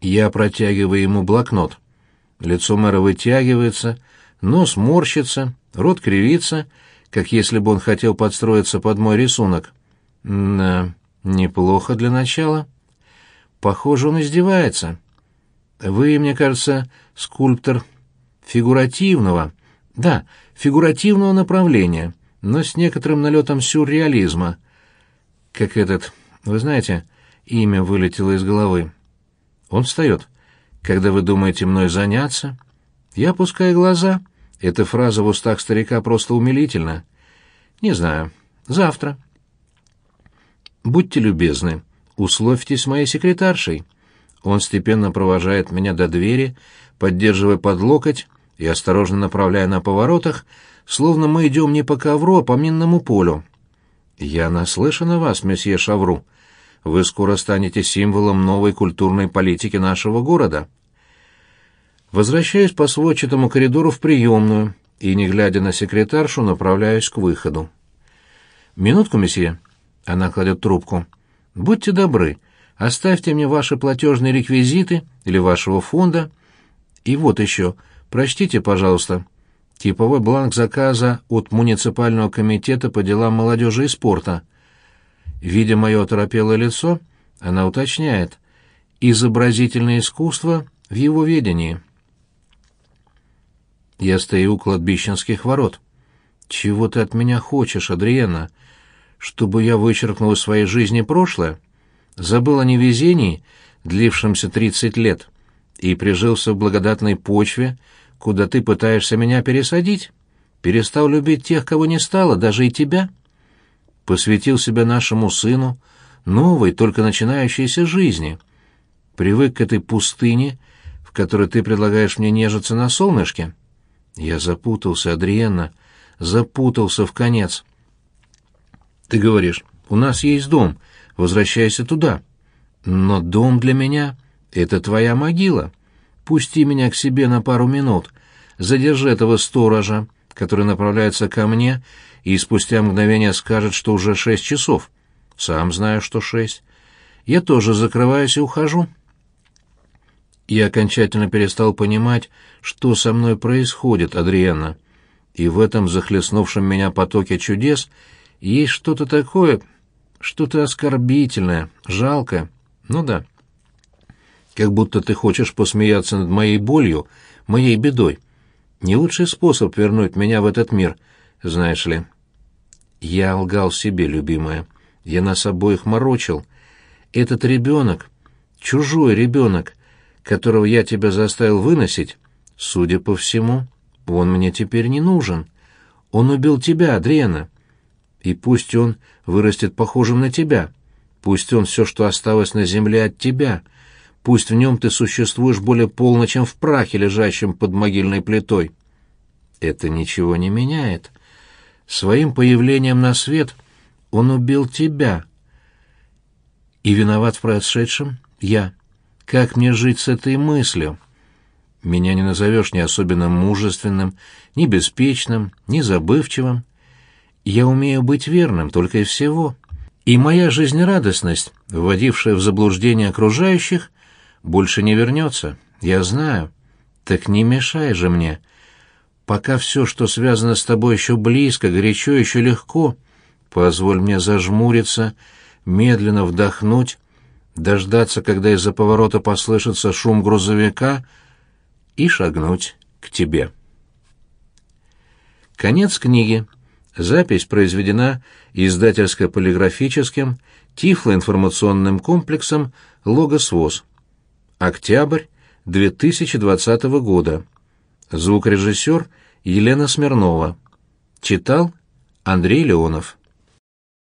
Я протягиваю ему блокнот. Лицо мэра вытягивается, нос морщится, рот кривится, как если бы он хотел подстроиться под мой рисунок. Да, неплохо для начала. Похоже, он издевается. Вы, мне кажется, скульптор фигуративного, да, фигуративного направления, но с некоторым налетом сюрреализма. Как этот, вы знаете, имя вылетело из головы. Он встает. Когда вы думаете мной заняться? Я опускаю глаза. Эта фраза в устах старика просто умилительна. Не знаю. Завтра. Будьте любезны, условьтесь с моей секретаршей. Он степенно провожает меня до двери, поддерживая под локоть и осторожно направляя на поворотах, словно мы идем не по ковру, а по минному полю. «Я наслышан о вас, месье Шавру. Вы скоро станете символом новой культурной политики нашего города». Возвращаюсь по сводчатому коридору в приемную и, не глядя на секретаршу, направляюсь к выходу. «Минутку, месье». Она кладет трубку. «Будьте добры, оставьте мне ваши платежные реквизиты или вашего фонда. И вот еще, прочтите, пожалуйста, типовой бланк заказа от муниципального комитета по делам молодежи и спорта». Видя мое оторопелое лицо, она уточняет. «Изобразительное искусство в его ведении». Я стою у кладбищенских ворот. Чего ты от меня хочешь, Адриена? Чтобы я вычеркнул из своей жизни прошлое? Забыл о невезении, длившемся тридцать лет, и прижился в благодатной почве, куда ты пытаешься меня пересадить? Перестал любить тех, кого не стало, даже и тебя? Посвятил себя нашему сыну, новой, только начинающейся жизни. Привык к этой пустыне, в которой ты предлагаешь мне нежиться на солнышке?» Я запутался, Адриена, запутался в конец. Ты говоришь, у нас есть дом, возвращайся туда. Но дом для меня — это твоя могила. Пусти меня к себе на пару минут, задержи этого сторожа, который направляется ко мне и спустя мгновение скажет, что уже шесть часов. Сам знаю, что шесть. Я тоже закрываюсь и ухожу. Я окончательно перестал понимать, что со мной происходит, Адриана. И в этом захлестнувшем меня потоке чудес есть что-то такое, что-то оскорбительное, жалкое. Ну да. Как будто ты хочешь посмеяться над моей болью, моей бедой. Не лучший способ вернуть меня в этот мир, знаешь ли. Я лгал себе, любимая. Я нас обоих морочил. Этот ребенок, чужой ребенок, которого я тебя заставил выносить, судя по всему, он мне теперь не нужен. Он убил тебя, Адриана. И пусть он вырастет похожим на тебя. Пусть он все, что осталось на земле от тебя. Пусть в нем ты существуешь более полно, чем в прахе, лежащем под могильной плитой. Это ничего не меняет. Своим появлением на свет он убил тебя. И виноват в происшедшем я. Как мне жить с этой мыслью? Меня не назовешь ни особенно мужественным, ни беспечным, ни забывчивым. Я умею быть верным только и всего. И моя жизнерадостность, вводившая в заблуждение окружающих, больше не вернется. Я знаю. Так не мешай же мне. Пока все, что связано с тобой, еще близко, горячо, еще легко, позволь мне зажмуриться, медленно вдохнуть, дождаться, когда из-за поворота послышится шум грузовика, и шагнуть к тебе. Конец книги. Запись произведена издательско-полиграфическим тифлоинформационным комплексом «Логос ВОЗ». Октябрь 2020 года. Звукорежиссер Елена Смирнова. Читал Андрей Леонов.